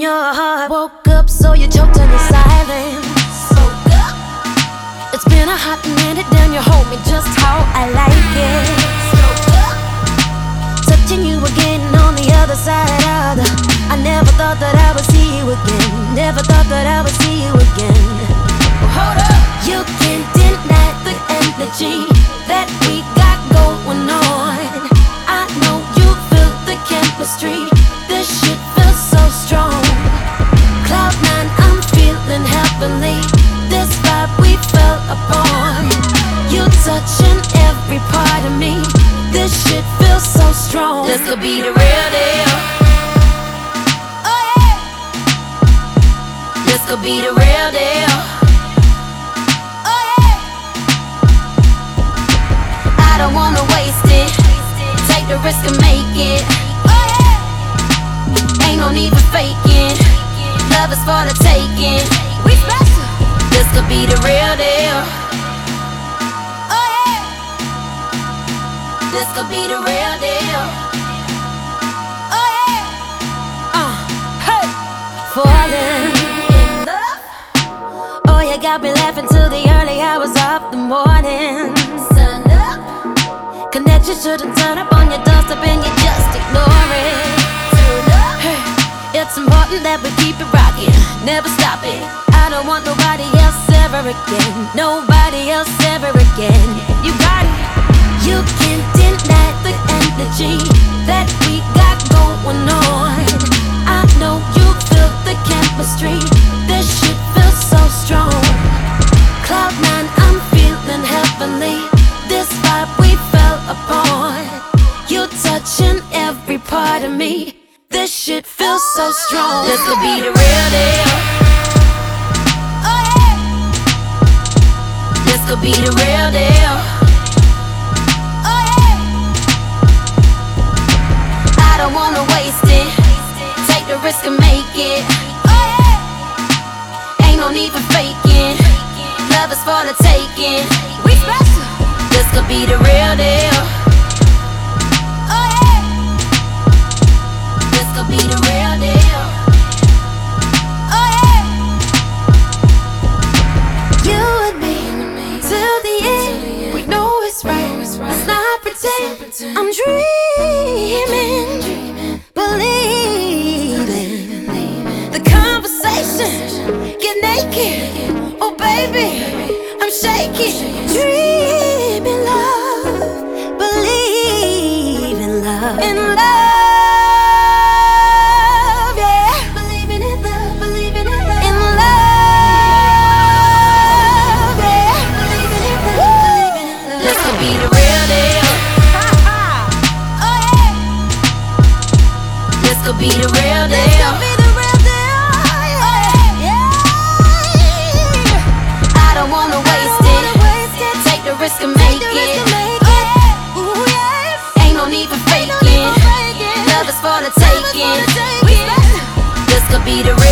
your heart. Woke up, so you choked on your silence. It's been a hot minute, damn, you hold me just how I like it. Touching you again on the other side of the. I never thought that I would see you again. Never thought This could be the real deal. Oh yeah. This could be the real deal. Oh yeah. I don't wanna waste it. Take the risk and make it. Oh yeah. Ain't no need for faking. Love is for the taking. We special. This could be the real deal. Oh. This could be the real deal. Got me laughing till the early hours of the morning. Sun up. Connection shouldn't turn up on your doorstep and you just ignore it. Hey, It's important that we keep it rocking, never stop it. I don't want nobody else ever again. Nobody else ever again. You got it. You can't deny the energy that we got going on. I know you feel the chemistry. Every part of me. This shit feels so strong. This could be the real deal. Oh yeah. This could be the real deal. Oh yeah. I don't wanna waste it. Take the risk and make it. Oh yeah. Ain't no need for faking. Love is for the taking. We special. This could be the real deal. I'm dreaming, believing. The conversation get naked. Oh baby, I'm shaking. Dreaming love, believing love and love Yeah believe in love, in love. Yeah, believing This could be the real deal. I don't wanna waste it. Take the risk and make it. Ain't no need for faking. Love is for the taking. This could be the real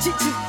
Hey!